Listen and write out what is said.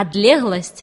адлегласць